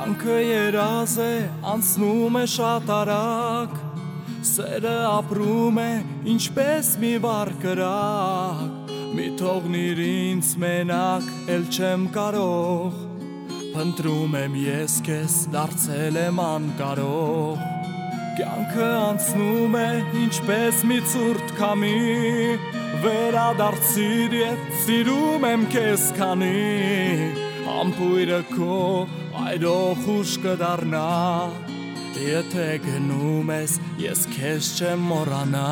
Կյանքը երազ է, անցնում է շատ արագ Սերը ապրում է, ինչպես մի վար կրակ Մի թողնիր ինձ մենակ, էլ չեմ կարող Փնտրում եմ ես քեզ, դարձել եմ անկարող Կյանքը անցնում է, ինչպես մի ցուրտ քամի Վերադարձիր ետ, սիրում եմ քեզ քանի Ամպույրը քո այրող ուշ կդառնա Եթե գնում ես, ես քեզ չեմ մոռանա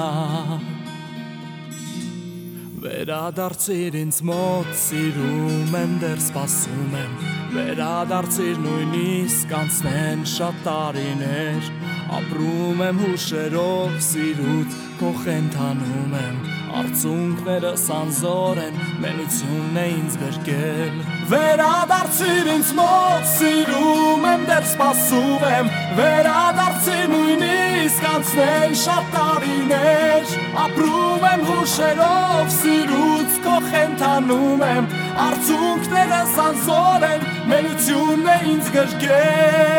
Վերադարձիր ինձ մոտ, սիրում եմ, դեռ սպասում եմ Վերադարձիր նույնիսկ անցնեն շատ տարիներ Ապրում եմ հուշերով, սիրուց քո խենթանում եմ Արցունքները սանզոր են, մենությունն է ինձ գրկել Վերադարձիր ինձ մոտ, սիրում եմ, դեռ սպասում եմ Վերադարձիր նույնիսկ անցնեն շատ տարիներ Ապրում եմ հուշերով, սիրուց քո խենթանում եմ Արցունքները սանզոր են, մենությունն է ինձ գրկել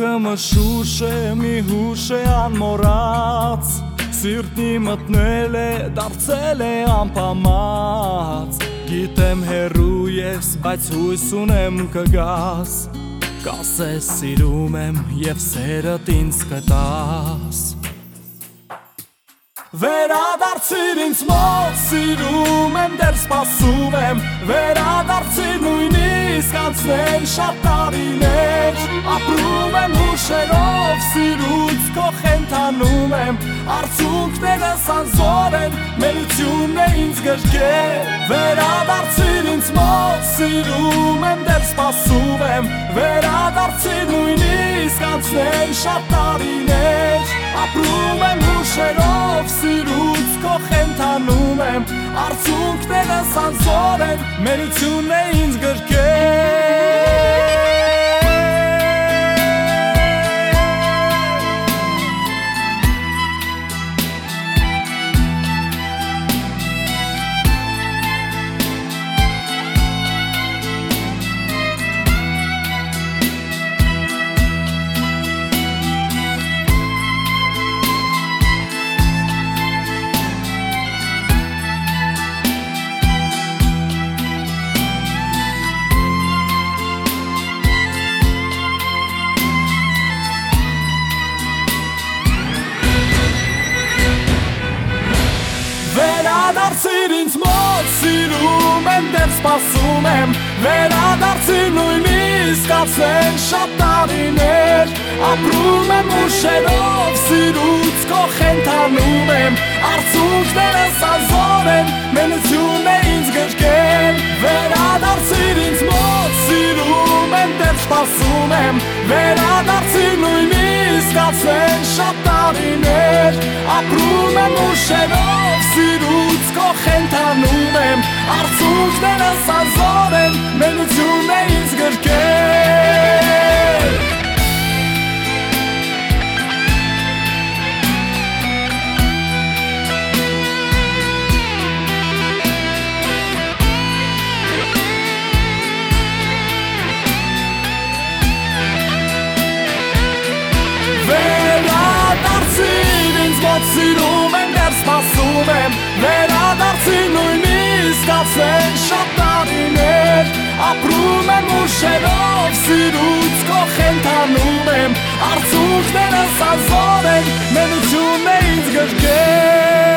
Կյանքը մշուշ է, մի հուշ է անմորած Սիրտնի մտնել է, դարձել է ամպամած Գիտեմ հերու ես, բայց հույս ունեմ կգաս Կասես սիրում եմ և սերըտ ինձ կտաս Վերադարձիր ինձ մոտ, սիրում եմ, դեր սպասում եմ Վերադարձիր նույնիսկ անցնեն շատ տարիներ Ապրում եմ հուշերով, սիրուց քո խենթանում եմ Արցունքները սանզոր են, մենությունն է ինձ գրկել Վերադարձիր ինձ մոտ, սիրում եմ, դեր սպասում եմ Վերադարձիր նույնիսկ անցնեն շատ տարիներ Ապրում եմ հուշերով, խենթանում եմ Արցունքները սանսոր են, մերությունն է ինձ գրկել Վերադարձիր ինձ մոտ, սիրում եմ, դեր սպասում եմ Վերադարձիր նույնիսկ ացեն շատ տարիներ Ապրում եմ ուշերով, սիրուց քո խենթանում եմ Արցունքները սազոր են, մենությունն է ինձ գրկել Վերադարձիր ինձ մոտ, սիրում եմ, դեր սպասում եմ Վերադարձիր նույնիսկ ացեն շատ տարիներ Ապրում եմ ուշերով, սիրուց քո խենթանում եմ Արցունքները սազոր են, մենությունն է ինձ գրկել Վերադարձիր ինձ մոտ սիրում եմ, դեռ սպասում եմ Վերադարձիր նույնիսկ ացեն շատ տարիներ Ապրում եմ ուշերով, սիրուց քո խենթանում եմ Արցունքները սազոր են, մենությունն է ինձ գրկել